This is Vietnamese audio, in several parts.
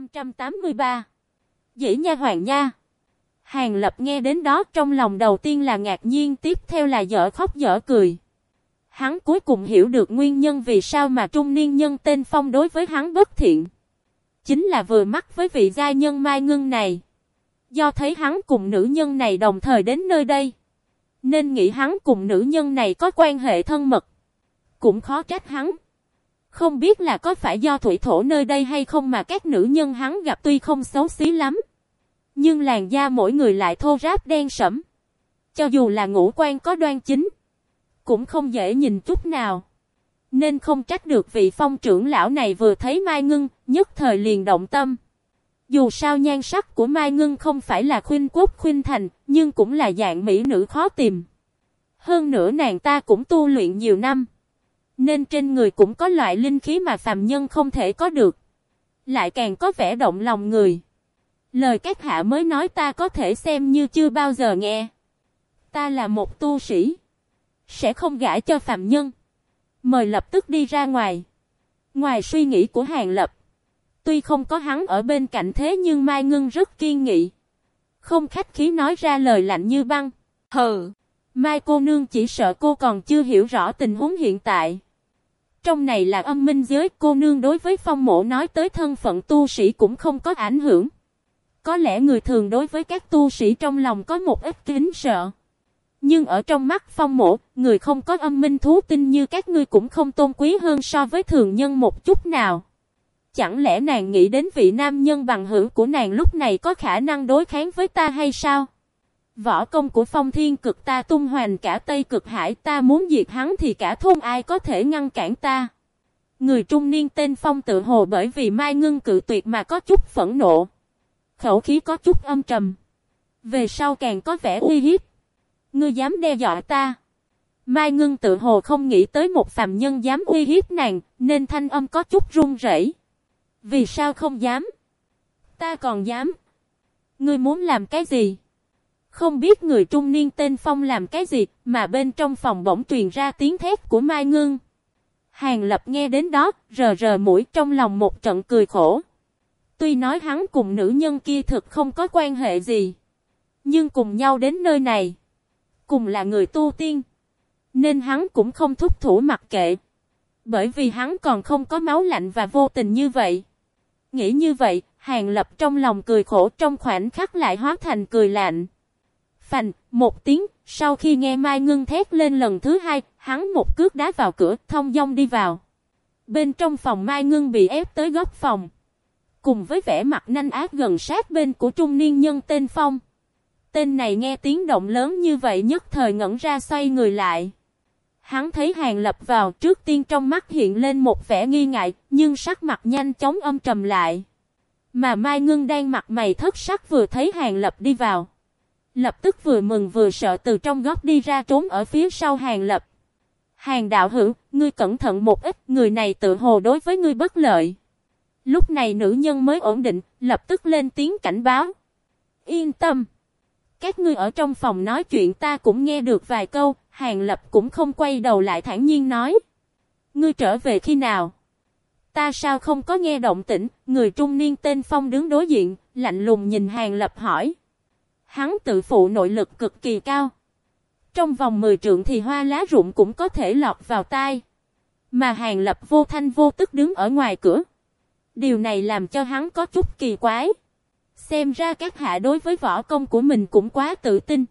583 Dĩ nha hoàng nha Hàng lập nghe đến đó trong lòng đầu tiên là ngạc nhiên, tiếp theo là dở khóc dở cười. Hắn cuối cùng hiểu được nguyên nhân vì sao mà trung niên nhân tên Phong đối với hắn bất thiện. Chính là vừa mắt với vị gia nhân Mai Ngưng này. Do thấy hắn cùng nữ nhân này đồng thời đến nơi đây. Nên nghĩ hắn cùng nữ nhân này có quan hệ thân mật. Cũng khó trách hắn. Không biết là có phải do thủy thổ nơi đây hay không mà các nữ nhân hắn gặp tuy không xấu xí lắm. Nhưng làn da mỗi người lại thô ráp đen sẫm. Cho dù là ngũ quan có đoan chính. Cũng không dễ nhìn chút nào. Nên không trách được vị phong trưởng lão này vừa thấy Mai Ngưng, nhất thời liền động tâm. Dù sao nhan sắc của Mai Ngưng không phải là khuyên quốc khuyên thành, nhưng cũng là dạng mỹ nữ khó tìm. Hơn nữa nàng ta cũng tu luyện nhiều năm. Nên trên người cũng có loại linh khí mà phàm nhân không thể có được. Lại càng có vẻ động lòng người. Lời các hạ mới nói ta có thể xem như chưa bao giờ nghe. Ta là một tu sĩ. Sẽ không gãi cho phàm nhân. Mời lập tức đi ra ngoài. Ngoài suy nghĩ của Hàng Lập. Tuy không có hắn ở bên cạnh thế nhưng Mai Ngưng rất kiên nghị. Không khách khí nói ra lời lạnh như băng. Hừ. Mai cô nương chỉ sợ cô còn chưa hiểu rõ tình huống hiện tại. Trong này là âm minh giới cô nương đối với phong mộ nói tới thân phận tu sĩ cũng không có ảnh hưởng. Có lẽ người thường đối với các tu sĩ trong lòng có một ít kính sợ. Nhưng ở trong mắt phong mộ, người không có âm minh thú tinh như các ngươi cũng không tôn quý hơn so với thường nhân một chút nào. Chẳng lẽ nàng nghĩ đến vị nam nhân bằng hữu của nàng lúc này có khả năng đối kháng với ta hay sao? Võ công của phong thiên cực ta tung hoành cả Tây cực hải ta muốn diệt hắn thì cả thôn ai có thể ngăn cản ta. Người trung niên tên phong tự hồ bởi vì mai ngưng cự tuyệt mà có chút phẫn nộ. Khẩu khí có chút âm trầm. Về sau càng có vẻ uy hiếp. Ngươi dám đe dọa ta. Mai ngưng tự hồ không nghĩ tới một phàm nhân dám uy hiếp nàng, nên thanh âm có chút run rẩy. Vì sao không dám? Ta còn dám. Ngươi muốn làm cái gì? Không biết người trung niên tên Phong làm cái gì, mà bên trong phòng bỗng truyền ra tiếng thét của Mai Ngưng. Hàng lập nghe đến đó, rờ rờ mũi trong lòng một trận cười khổ. Tuy nói hắn cùng nữ nhân kia thực không có quan hệ gì. Nhưng cùng nhau đến nơi này. Cùng là người tu tiên. Nên hắn cũng không thúc thủ mặc kệ. Bởi vì hắn còn không có máu lạnh và vô tình như vậy. Nghĩ như vậy, Hàng Lập trong lòng cười khổ trong khoảnh khắc lại hóa thành cười lạnh. Phành, một tiếng, sau khi nghe Mai Ngưng thét lên lần thứ hai, hắn một cước đá vào cửa, thông dong đi vào. Bên trong phòng Mai Ngưng bị ép tới góc phòng. Cùng với vẻ mặt nanh ác gần sát bên của trung niên nhân tên Phong. Tên này nghe tiếng động lớn như vậy nhất thời ngẩn ra xoay người lại. Hắn thấy hàng lập vào trước tiên trong mắt hiện lên một vẻ nghi ngại, nhưng sắc mặt nhanh chóng âm trầm lại. Mà Mai Ngưng đang mặt mày thất sắc vừa thấy hàng lập đi vào. Lập tức vừa mừng vừa sợ từ trong góc đi ra trốn ở phía sau hàng lập. Hàng đạo hữu, ngươi cẩn thận một ít, người này tự hồ đối với ngươi bất lợi. Lúc này nữ nhân mới ổn định, lập tức lên tiếng cảnh báo. Yên tâm. Các ngươi ở trong phòng nói chuyện ta cũng nghe được vài câu, Hàng Lập cũng không quay đầu lại thản nhiên nói. Ngươi trở về khi nào? Ta sao không có nghe động tĩnh, người trung niên tên Phong đứng đối diện, lạnh lùng nhìn Hàng Lập hỏi. Hắn tự phụ nội lực cực kỳ cao. Trong vòng 10 trượng thì hoa lá rụng cũng có thể lọt vào tai. Mà Hàng Lập vô thanh vô tức đứng ở ngoài cửa. Điều này làm cho hắn có chút kỳ quái. Xem ra các hạ đối với võ công của mình cũng quá tự tin.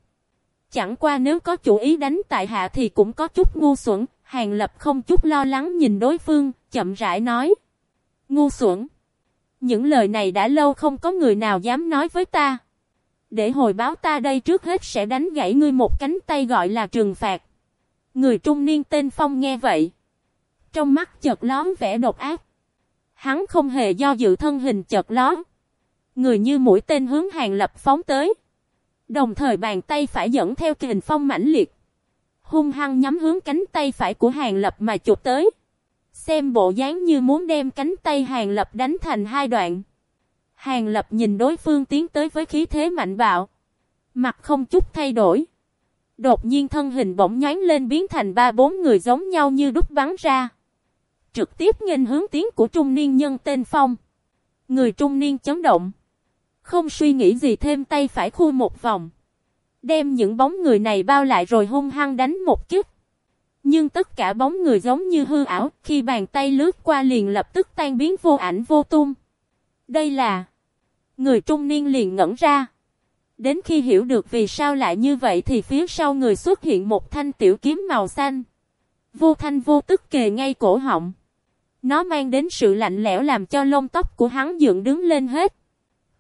Chẳng qua nếu có chủ ý đánh tại hạ thì cũng có chút ngu xuẩn. Hàng Lập không chút lo lắng nhìn đối phương, chậm rãi nói. Ngu xuẩn. Những lời này đã lâu không có người nào dám nói với ta. Để hồi báo ta đây trước hết sẽ đánh gãy ngươi một cánh tay gọi là trừng phạt. Người trung niên tên Phong nghe vậy. Trong mắt chợt lón vẻ độc ác. Hắn không hề do dự thân hình chợt lón. Người như mũi tên hướng hàng lập phóng tới. Đồng thời bàn tay phải dẫn theo kình phong mãnh liệt. Hung hăng nhắm hướng cánh tay phải của hàng lập mà chụp tới. Xem bộ dáng như muốn đem cánh tay hàng lập đánh thành hai đoạn. Hàng lập nhìn đối phương tiến tới với khí thế mạnh bạo. Mặt không chút thay đổi. Đột nhiên thân hình bỗng nhán lên biến thành ba bốn người giống nhau như đúc bắn ra. Trực tiếp nghênh hướng tiến của trung niên nhân tên Phong. Người trung niên chấn động. Không suy nghĩ gì thêm tay phải khu một vòng. Đem những bóng người này bao lại rồi hung hăng đánh một kích. Nhưng tất cả bóng người giống như hư ảo, khi bàn tay lướt qua liền lập tức tan biến vô ảnh vô tung. Đây là... Người trung niên liền ngẩn ra. Đến khi hiểu được vì sao lại như vậy thì phía sau người xuất hiện một thanh tiểu kiếm màu xanh. Vô thanh vô tức kề ngay cổ họng. Nó mang đến sự lạnh lẽo làm cho lông tóc của hắn dựng đứng lên hết.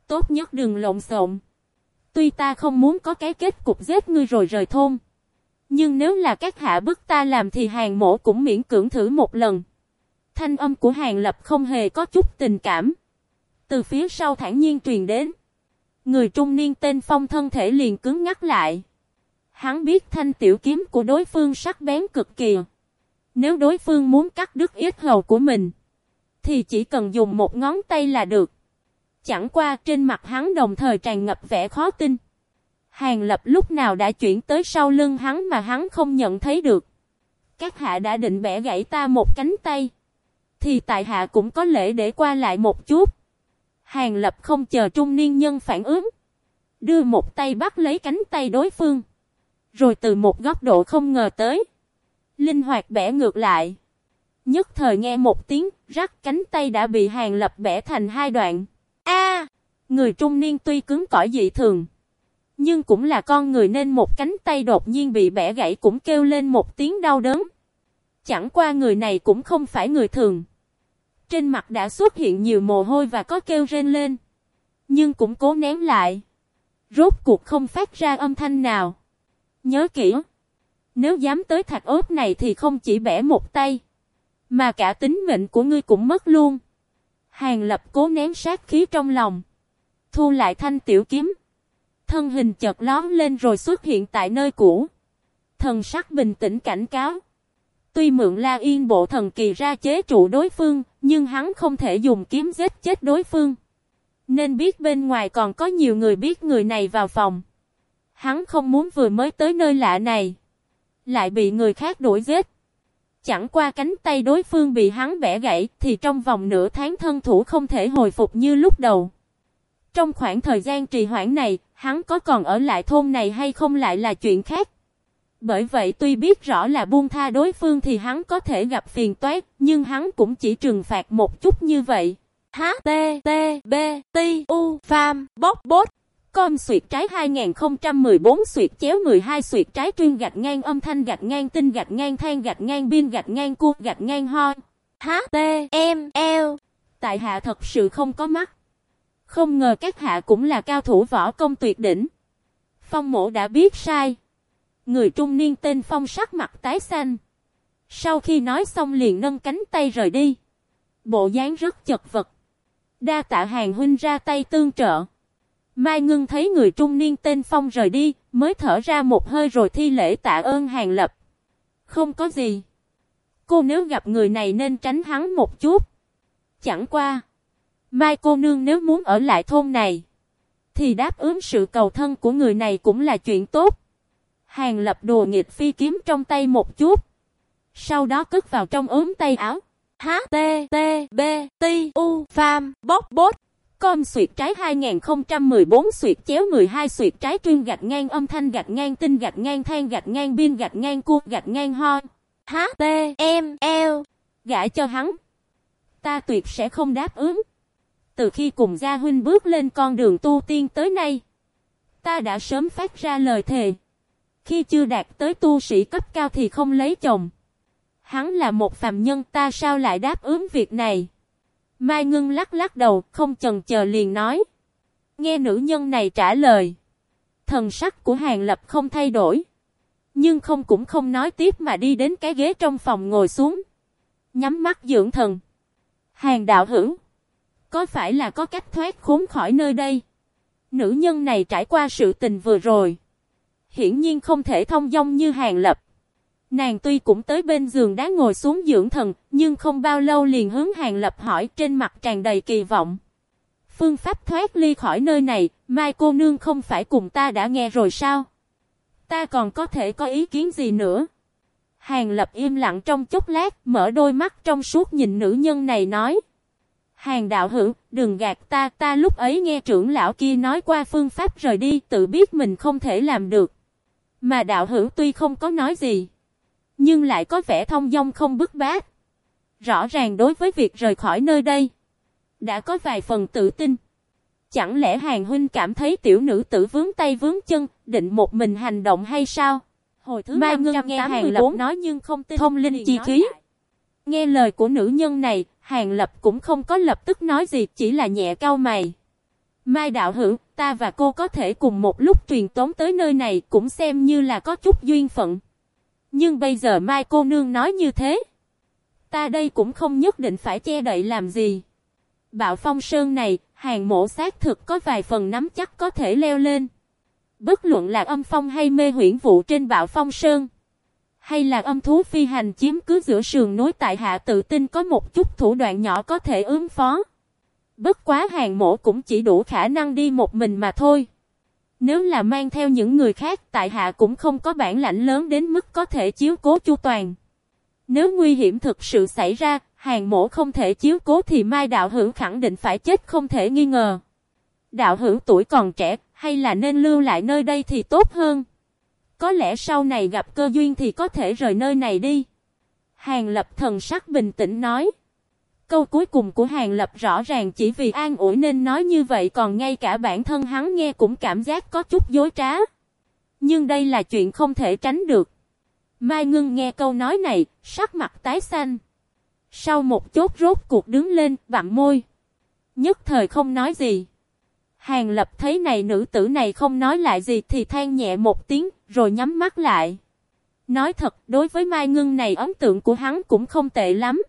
Tốt nhất đừng lộn xộn. Tuy ta không muốn có cái kết cục giết ngươi rồi rời thôn. Nhưng nếu là các hạ bức ta làm thì hàng mổ cũng miễn cưỡng thử một lần. Thanh âm của hàng lập không hề có chút tình cảm. Từ phía sau thản nhiên truyền đến. Người trung niên tên phong thân thể liền cứng ngắt lại. Hắn biết thanh tiểu kiếm của đối phương sắc bén cực kỳ. Nếu đối phương muốn cắt đứt yết hầu của mình, thì chỉ cần dùng một ngón tay là được. Chẳng qua trên mặt hắn đồng thời tràn ngập vẻ khó tin. Hàng lập lúc nào đã chuyển tới sau lưng hắn mà hắn không nhận thấy được. Các hạ đã định bẻ gãy ta một cánh tay. Thì tại hạ cũng có lễ để qua lại một chút. Hàng lập không chờ trung niên nhân phản ứng. Đưa một tay bắt lấy cánh tay đối phương. Rồi từ một góc độ không ngờ tới. Linh hoạt bẻ ngược lại. Nhất thời nghe một tiếng, rắc cánh tay đã bị hàng lập bẻ thành hai đoạn. A, Người trung niên tuy cứng cỏi dị thường. Nhưng cũng là con người nên một cánh tay đột nhiên bị bẻ gãy cũng kêu lên một tiếng đau đớn. Chẳng qua người này cũng không phải người thường. Trên mặt đã xuất hiện nhiều mồ hôi và có kêu rên lên. Nhưng cũng cố nén lại. Rốt cuộc không phát ra âm thanh nào. Nhớ kỹ. Nếu dám tới thạch ớt này thì không chỉ bẻ một tay. Mà cả tính mệnh của ngươi cũng mất luôn. Hàng lập cố nén sát khí trong lòng. Thu lại thanh tiểu kiếm. Thân hình chợt lón lên rồi xuất hiện tại nơi cũ. Thần sắc bình tĩnh cảnh cáo. Tuy mượn la yên bộ thần kỳ ra chế trụ đối phương, nhưng hắn không thể dùng kiếm giết chết đối phương. Nên biết bên ngoài còn có nhiều người biết người này vào phòng. Hắn không muốn vừa mới tới nơi lạ này. Lại bị người khác đuổi giết. Chẳng qua cánh tay đối phương bị hắn bẻ gãy thì trong vòng nửa tháng thân thủ không thể hồi phục như lúc đầu. Trong khoảng thời gian trì hoãn này, hắn có còn ở lại thôn này hay không lại là chuyện khác. Bởi vậy tuy biết rõ là buông tha đối phương thì hắn có thể gặp phiền toái, nhưng hắn cũng chỉ trừng phạt một chút như vậy. H T T B T U Pham bốc bốt Com suyệt trái 2014 suyệt chéo 12 suyệt trái chuyên gạch ngang âm thanh gạch ngang tinh gạch ngang than gạch ngang biên gạch ngang cu gạch ngang ho. H T M L Tại hạ thật sự không có mắt. Không ngờ các hạ cũng là cao thủ võ công tuyệt đỉnh. Phong mổ đã biết sai. Người trung niên tên Phong sắc mặt tái xanh. Sau khi nói xong liền nâng cánh tay rời đi. Bộ dáng rất chật vật. Đa tạ hàng huynh ra tay tương trợ. Mai ngưng thấy người trung niên tên Phong rời đi, mới thở ra một hơi rồi thi lễ tạ ơn hàng lập. Không có gì. Cô nếu gặp người này nên tránh hắn một chút. Chẳng qua. Mai cô nương nếu muốn ở lại thôn này. Thì đáp ứng sự cầu thân của người này cũng là chuyện tốt. Hàng lập đồ nghịch phi kiếm trong tay một chút. Sau đó cất vào trong ốm tay áo. H, T T, B, T, U, Pham bốc bốt. Com suyệt trái 2014 suyệt chéo 12 suyệt trái chuyên gạch ngang âm thanh gạch ngang tinh gạch ngang than gạch ngang biên gạch ngang cu gạch ngang ho. H, T, M, L Gã cho hắn. Ta tuyệt sẽ không đáp ứng. Từ khi cùng gia huynh bước lên con đường tu tiên tới nay. Ta đã sớm phát ra lời thề. Khi chưa đạt tới tu sĩ cấp cao thì không lấy chồng. Hắn là một phàm nhân ta sao lại đáp ứng việc này. Mai Ngưng lắc lắc đầu, không chần chờ liền nói. Nghe nữ nhân này trả lời. Thần sắc của Hàng Lập không thay đổi. Nhưng không cũng không nói tiếp mà đi đến cái ghế trong phòng ngồi xuống. Nhắm mắt dưỡng thần. Hàng đạo hữu. Có phải là có cách thoát khốn khỏi nơi đây? Nữ nhân này trải qua sự tình vừa rồi. Hiển nhiên không thể thông dong như Hàng Lập. Nàng tuy cũng tới bên giường đá ngồi xuống dưỡng thần, nhưng không bao lâu liền hướng Hàng Lập hỏi trên mặt tràn đầy kỳ vọng. Phương pháp thoát ly khỏi nơi này, Mai cô nương không phải cùng ta đã nghe rồi sao? Ta còn có thể có ý kiến gì nữa? Hàng Lập im lặng trong chốc lát, mở đôi mắt trong suốt nhìn nữ nhân này nói. Hàng đạo hữu, đừng gạt ta, ta lúc ấy nghe trưởng lão kia nói qua phương pháp rời đi, tự biết mình không thể làm được. Mà đạo hữu tuy không có nói gì, nhưng lại có vẻ thông dong không bức bát. Rõ ràng đối với việc rời khỏi nơi đây, đã có vài phần tự tin. Chẳng lẽ hàng huynh cảm thấy tiểu nữ tử vướng tay vướng chân, định một mình hành động hay sao? Hồi thứ Mai Ngân nghe hàng lập nói nhưng không tin. Thông linh chi khí. Nghe lời của nữ nhân này, hàng lập cũng không có lập tức nói gì, chỉ là nhẹ cau mày. Mai đạo hữu, ta và cô có thể cùng một lúc truyền tống tới nơi này cũng xem như là có chút duyên phận. Nhưng bây giờ Mai cô nương nói như thế. Ta đây cũng không nhất định phải che đậy làm gì. Bạo phong sơn này, hàng mổ xác thực có vài phần nắm chắc có thể leo lên. Bất luận là âm phong hay mê huyễn vụ trên bạo phong sơn. Hay là âm thú phi hành chiếm cứ giữa sườn núi tại hạ tự tin có một chút thủ đoạn nhỏ có thể ứng phó. Bất quá hàng mổ cũng chỉ đủ khả năng đi một mình mà thôi. Nếu là mang theo những người khác tại hạ cũng không có bản lãnh lớn đến mức có thể chiếu cố chu toàn. Nếu nguy hiểm thực sự xảy ra, hàng mổ không thể chiếu cố thì mai đạo hữu khẳng định phải chết không thể nghi ngờ. Đạo hữu tuổi còn trẻ, hay là nên lưu lại nơi đây thì tốt hơn. Có lẽ sau này gặp cơ duyên thì có thể rời nơi này đi. Hàng lập thần sắc bình tĩnh nói. Câu cuối cùng của Hàng Lập rõ ràng chỉ vì an ủi nên nói như vậy còn ngay cả bản thân hắn nghe cũng cảm giác có chút dối trá. Nhưng đây là chuyện không thể tránh được. Mai Ngưng nghe câu nói này, sắc mặt tái xanh. Sau một chốt rốt cuộc đứng lên, vặn môi. Nhất thời không nói gì. Hàng Lập thấy này nữ tử này không nói lại gì thì than nhẹ một tiếng, rồi nhắm mắt lại. Nói thật, đối với Mai Ngưng này ấn tượng của hắn cũng không tệ lắm.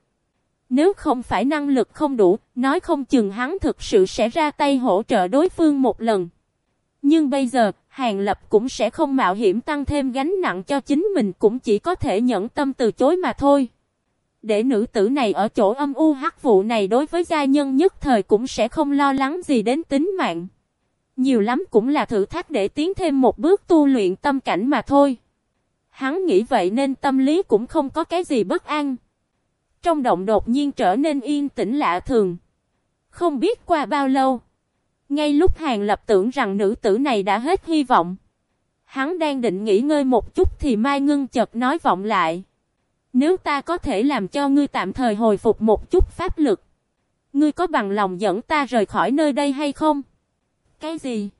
Nếu không phải năng lực không đủ, nói không chừng hắn thực sự sẽ ra tay hỗ trợ đối phương một lần. Nhưng bây giờ, Hàng Lập cũng sẽ không mạo hiểm tăng thêm gánh nặng cho chính mình cũng chỉ có thể nhẫn tâm từ chối mà thôi. Để nữ tử này ở chỗ âm u hắc vụ này đối với gia nhân nhất thời cũng sẽ không lo lắng gì đến tính mạng. Nhiều lắm cũng là thử thách để tiến thêm một bước tu luyện tâm cảnh mà thôi. Hắn nghĩ vậy nên tâm lý cũng không có cái gì bất an. Trong động đột nhiên trở nên yên tĩnh lạ thường. Không biết qua bao lâu. Ngay lúc Hàng Lập tưởng rằng nữ tử này đã hết hy vọng. Hắn đang định nghỉ ngơi một chút thì Mai Ngưng chợt nói vọng lại. Nếu ta có thể làm cho ngươi tạm thời hồi phục một chút pháp lực. Ngươi có bằng lòng dẫn ta rời khỏi nơi đây hay không? Cái gì?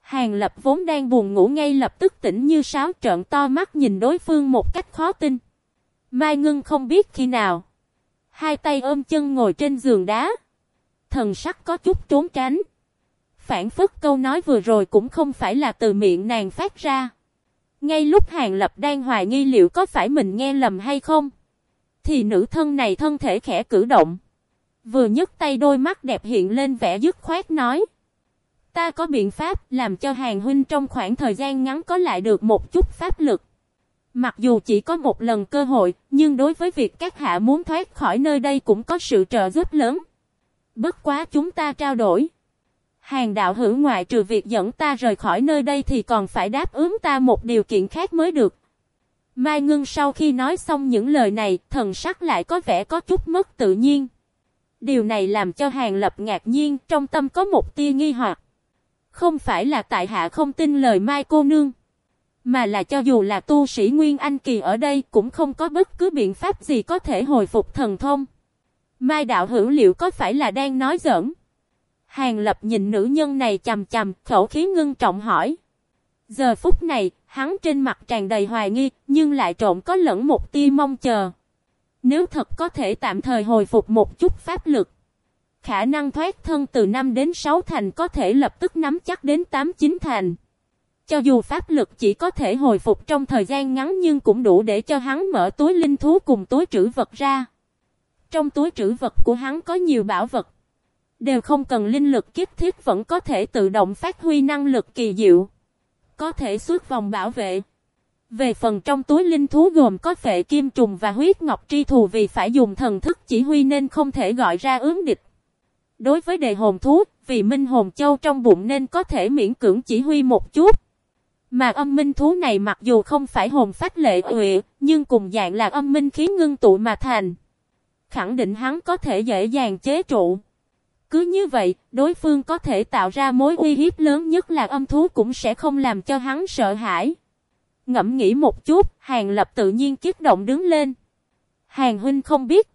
Hàng Lập vốn đang buồn ngủ ngay lập tức tỉnh như sáo trợn to mắt nhìn đối phương một cách khó tin. Mai Ngưng không biết khi nào. Hai tay ôm chân ngồi trên giường đá. Thần sắc có chút trốn tránh. Phản phất câu nói vừa rồi cũng không phải là từ miệng nàng phát ra. Ngay lúc Hàng Lập đang hoài nghi liệu có phải mình nghe lầm hay không. Thì nữ thân này thân thể khẽ cử động. Vừa nhấc tay đôi mắt đẹp hiện lên vẻ dứt khoát nói. Ta có biện pháp làm cho Hàng Huynh trong khoảng thời gian ngắn có lại được một chút pháp lực. Mặc dù chỉ có một lần cơ hội, nhưng đối với việc các hạ muốn thoát khỏi nơi đây cũng có sự trợ giúp lớn. Bất quá chúng ta trao đổi. Hàng đạo hữu ngoại trừ việc dẫn ta rời khỏi nơi đây thì còn phải đáp ứng ta một điều kiện khác mới được. Mai Ngưng sau khi nói xong những lời này, thần sắc lại có vẻ có chút mất tự nhiên. Điều này làm cho Hàng Lập ngạc nhiên, trong tâm có một tia nghi hoặc. Không phải là tại hạ không tin lời Mai cô nương. Mà là cho dù là tu sĩ Nguyên Anh Kỳ ở đây cũng không có bất cứ biện pháp gì có thể hồi phục thần thông. Mai đạo hữu liệu có phải là đang nói giỡn? Hàng lập nhìn nữ nhân này chầm chầm, khẩu khí ngưng trọng hỏi. Giờ phút này, hắn trên mặt tràn đầy hoài nghi, nhưng lại trộn có lẫn một tia mong chờ. Nếu thật có thể tạm thời hồi phục một chút pháp lực, khả năng thoát thân từ 5 đến 6 thành có thể lập tức nắm chắc đến 8-9 thành. Cho dù pháp lực chỉ có thể hồi phục trong thời gian ngắn nhưng cũng đủ để cho hắn mở túi linh thú cùng túi trữ vật ra. Trong túi trữ vật của hắn có nhiều bảo vật. Đều không cần linh lực kiếp thiết vẫn có thể tự động phát huy năng lực kỳ diệu. Có thể suốt vòng bảo vệ. Về phần trong túi linh thú gồm có phệ kim trùng và huyết ngọc tri thù vì phải dùng thần thức chỉ huy nên không thể gọi ra ứng địch. Đối với đề hồn thú, vì minh hồn châu trong bụng nên có thể miễn cưỡng chỉ huy một chút. Mà âm minh thú này mặc dù không phải hồn phách lệ uệ, nhưng cùng dạng là âm minh khí ngưng tụ mà thành. Khẳng định hắn có thể dễ dàng chế trụ. Cứ như vậy, đối phương có thể tạo ra mối uy hiếp lớn nhất là âm thú cũng sẽ không làm cho hắn sợ hãi. Ngẫm nghĩ một chút, Hàng Lập tự nhiên kiếp động đứng lên. Hàng huynh không biết.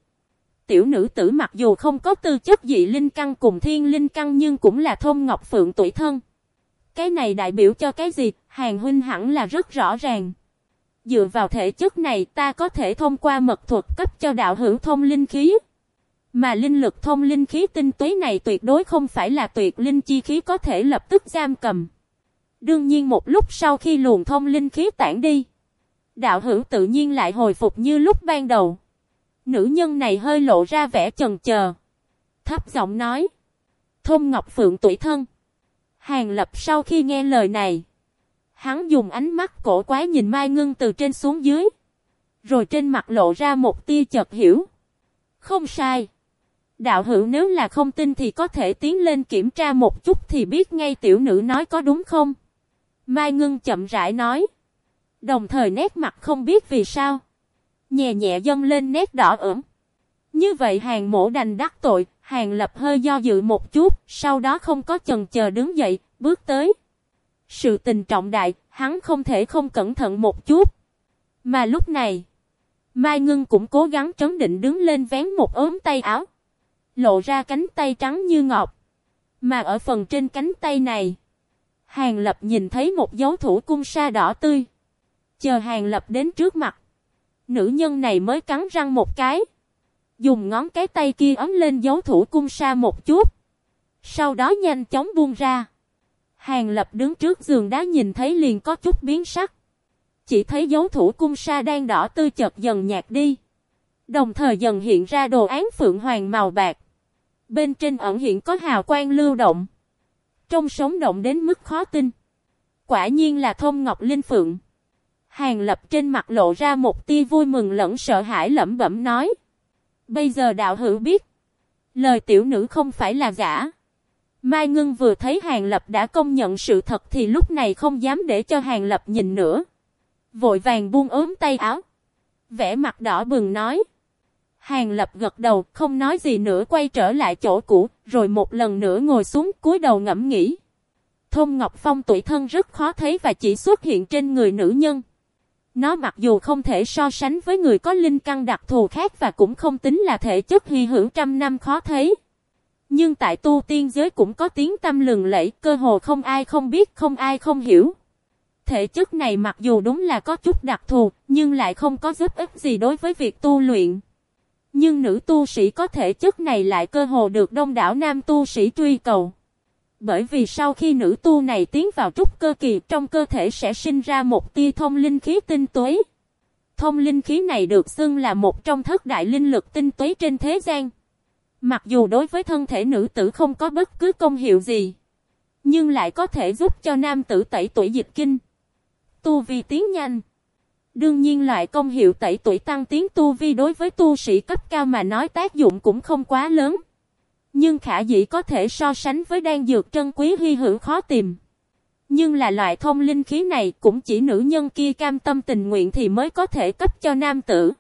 Tiểu nữ tử mặc dù không có tư chất dị linh căn cùng thiên linh căn nhưng cũng là thôn ngọc phượng tuổi thân. Cái này đại biểu cho cái gì, Hàng huynh hẳn là rất rõ ràng. Dựa vào thể chất này ta có thể thông qua mật thuật cấp cho đạo hữu thông linh khí. Mà linh lực thông linh khí tinh túy này tuyệt đối không phải là tuyệt linh chi khí có thể lập tức giam cầm. Đương nhiên một lúc sau khi luồng thông linh khí tản đi, đạo hữu tự nhiên lại hồi phục như lúc ban đầu. Nữ nhân này hơi lộ ra vẻ chần chờ. Thấp giọng nói. Thông Ngọc Phượng tuổi thân. Hàng lập sau khi nghe lời này. Hắn dùng ánh mắt cổ quái nhìn Mai Ngưng từ trên xuống dưới. Rồi trên mặt lộ ra một tia chợt hiểu. Không sai. Đạo hữu nếu là không tin thì có thể tiến lên kiểm tra một chút thì biết ngay tiểu nữ nói có đúng không? Mai Ngưng chậm rãi nói. Đồng thời nét mặt không biết vì sao. Nhẹ nhẹ dâng lên nét đỏ ửng. Như vậy hàng mổ đành đắc tội, hàng lập hơi do dự một chút, sau đó không có chần chờ đứng dậy, bước tới. Sự tình trọng đại, hắn không thể không cẩn thận một chút. Mà lúc này, Mai Ngưng cũng cố gắng trấn định đứng lên vén một ốm tay áo. Lộ ra cánh tay trắng như ngọc. Mà ở phần trên cánh tay này, Hàng Lập nhìn thấy một dấu thủ cung sa đỏ tươi. Chờ Hàng Lập đến trước mặt. Nữ nhân này mới cắn răng một cái. Dùng ngón cái tay kia ấm lên dấu thủ cung sa một chút. Sau đó nhanh chóng buông ra. Hàng lập đứng trước giường đá nhìn thấy liền có chút biến sắc. Chỉ thấy dấu thủ cung sa đang đỏ tươi chợt dần nhạt đi. Đồng thời dần hiện ra đồ án phượng hoàng màu bạc. Bên trên ẩn hiện có hào quang lưu động. trông sống động đến mức khó tin. Quả nhiên là thông ngọc linh phượng. Hàng lập trên mặt lộ ra một tia vui mừng lẫn sợ hãi lẩm bẩm nói. Bây giờ đạo hữu biết. Lời tiểu nữ không phải là giả. Mai Ngưng vừa thấy Hàng Lập đã công nhận sự thật thì lúc này không dám để cho Hàng Lập nhìn nữa. Vội vàng buông ốm tay áo. Vẽ mặt đỏ bừng nói. Hàng Lập gật đầu, không nói gì nữa, quay trở lại chỗ cũ, rồi một lần nữa ngồi xuống, cúi đầu ngẫm nghĩ. thông Ngọc Phong tuổi thân rất khó thấy và chỉ xuất hiện trên người nữ nhân. Nó mặc dù không thể so sánh với người có linh căn đặc thù khác và cũng không tính là thể chất hy hữu trăm năm khó thấy. Nhưng tại tu tiên giới cũng có tiếng tâm lừng lẫy, cơ hồ không ai không biết, không ai không hiểu. Thể chất này mặc dù đúng là có chút đặc thù, nhưng lại không có giúp ích gì đối với việc tu luyện. Nhưng nữ tu sĩ có thể chất này lại cơ hồ được đông đảo nam tu sĩ truy cầu. Bởi vì sau khi nữ tu này tiến vào trúc cơ kỳ trong cơ thể sẽ sinh ra một tia thông linh khí tinh tuế. Thông linh khí này được xưng là một trong thất đại linh lực tinh tuế trên thế gian. Mặc dù đối với thân thể nữ tử không có bất cứ công hiệu gì, nhưng lại có thể giúp cho nam tử tẩy tuổi dịch kinh. Tu vi tiến nhanh. Đương nhiên loại công hiệu tẩy tuổi tăng tiến tu vi đối với tu sĩ cấp cao mà nói tác dụng cũng không quá lớn. Nhưng khả dĩ có thể so sánh với đan dược trân quý hy hữu khó tìm. Nhưng là loại thông linh khí này cũng chỉ nữ nhân kia cam tâm tình nguyện thì mới có thể cấp cho nam tử.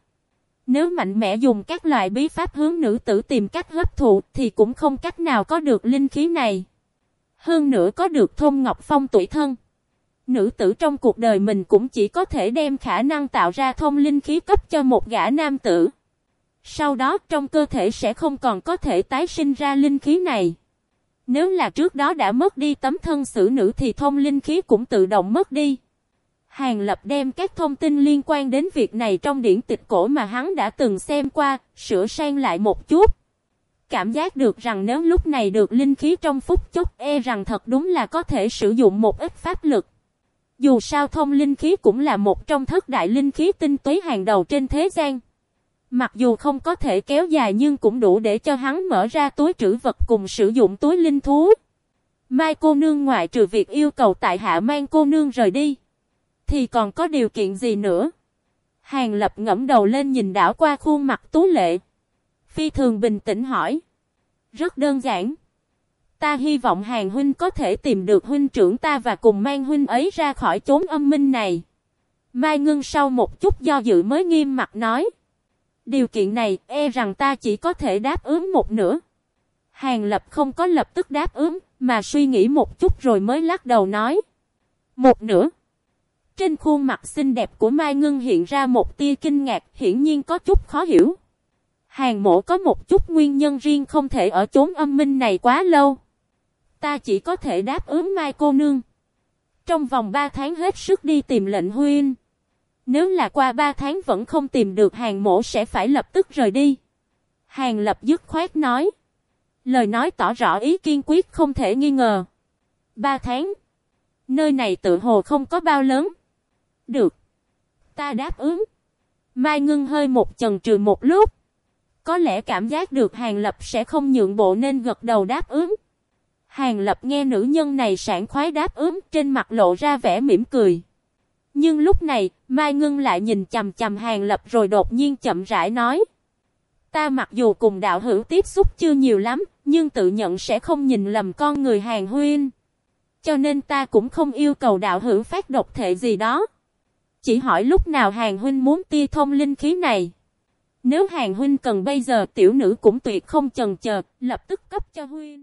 Nếu mạnh mẽ dùng các loại bí pháp hướng nữ tử tìm cách hấp thụ thì cũng không cách nào có được linh khí này. Hơn nữa có được thôn ngọc phong tuổi thân. Nữ tử trong cuộc đời mình cũng chỉ có thể đem khả năng tạo ra thông linh khí cấp cho một gã nam tử. Sau đó trong cơ thể sẽ không còn có thể tái sinh ra linh khí này. Nếu là trước đó đã mất đi tấm thân xử nữ thì thông linh khí cũng tự động mất đi. Hàng Lập đem các thông tin liên quan đến việc này trong điển tịch cổ mà hắn đã từng xem qua, sửa sang lại một chút. Cảm giác được rằng nếu lúc này được linh khí trong phút chốc e rằng thật đúng là có thể sử dụng một ít pháp lực. Dù sao thông linh khí cũng là một trong thất đại linh khí tinh túy hàng đầu trên thế gian. Mặc dù không có thể kéo dài nhưng cũng đủ để cho hắn mở ra túi trữ vật cùng sử dụng túi linh thú. Mai cô nương ngoại trừ việc yêu cầu tại hạ mang cô nương rời đi. Thì còn có điều kiện gì nữa? Hàng lập ngẫm đầu lên nhìn đảo qua khuôn mặt tú lệ. Phi thường bình tĩnh hỏi. Rất đơn giản. Ta hy vọng hàng huynh có thể tìm được huynh trưởng ta và cùng mang huynh ấy ra khỏi chốn âm minh này. Mai ngưng sau một chút do dự mới nghiêm mặt nói. Điều kiện này e rằng ta chỉ có thể đáp ứng một nửa. Hàng Lập không có lập tức đáp ứng, mà suy nghĩ một chút rồi mới lắc đầu nói. Một nửa. Trên khuôn mặt xinh đẹp của Mai Ngân hiện ra một tia kinh ngạc, hiển nhiên có chút khó hiểu. Hàng mộ có một chút nguyên nhân riêng không thể ở chốn âm minh này quá lâu. Ta chỉ có thể đáp ứng Mai cô nương. Trong vòng 3 tháng hết sức đi tìm lệnh huyên. Nếu là qua 3 tháng vẫn không tìm được hàng mổ sẽ phải lập tức rời đi. Hàng lập dứt khoát nói. Lời nói tỏ rõ ý kiên quyết không thể nghi ngờ. 3 tháng. Nơi này tự hồ không có bao lớn. Được. Ta đáp ứng. Mai ngưng hơi một chần trừ một lúc. Có lẽ cảm giác được Hàng Lập sẽ không nhượng bộ nên gật đầu đáp ứng. Hàng Lập nghe nữ nhân này sảng khoái đáp ứng trên mặt lộ ra vẻ mỉm cười. Nhưng lúc này, Mai Ngân lại nhìn chầm chầm Hàng Lập rồi đột nhiên chậm rãi nói. Ta mặc dù cùng đạo hữu tiếp xúc chưa nhiều lắm, nhưng tự nhận sẽ không nhìn lầm con người Hàng Huyên. Cho nên ta cũng không yêu cầu đạo hữu phát độc thể gì đó. Chỉ hỏi lúc nào Hàng Huynh muốn tia thông linh khí này. Nếu Hàng Huynh cần bây giờ tiểu nữ cũng tuyệt không chần chờ, lập tức cấp cho Huynh.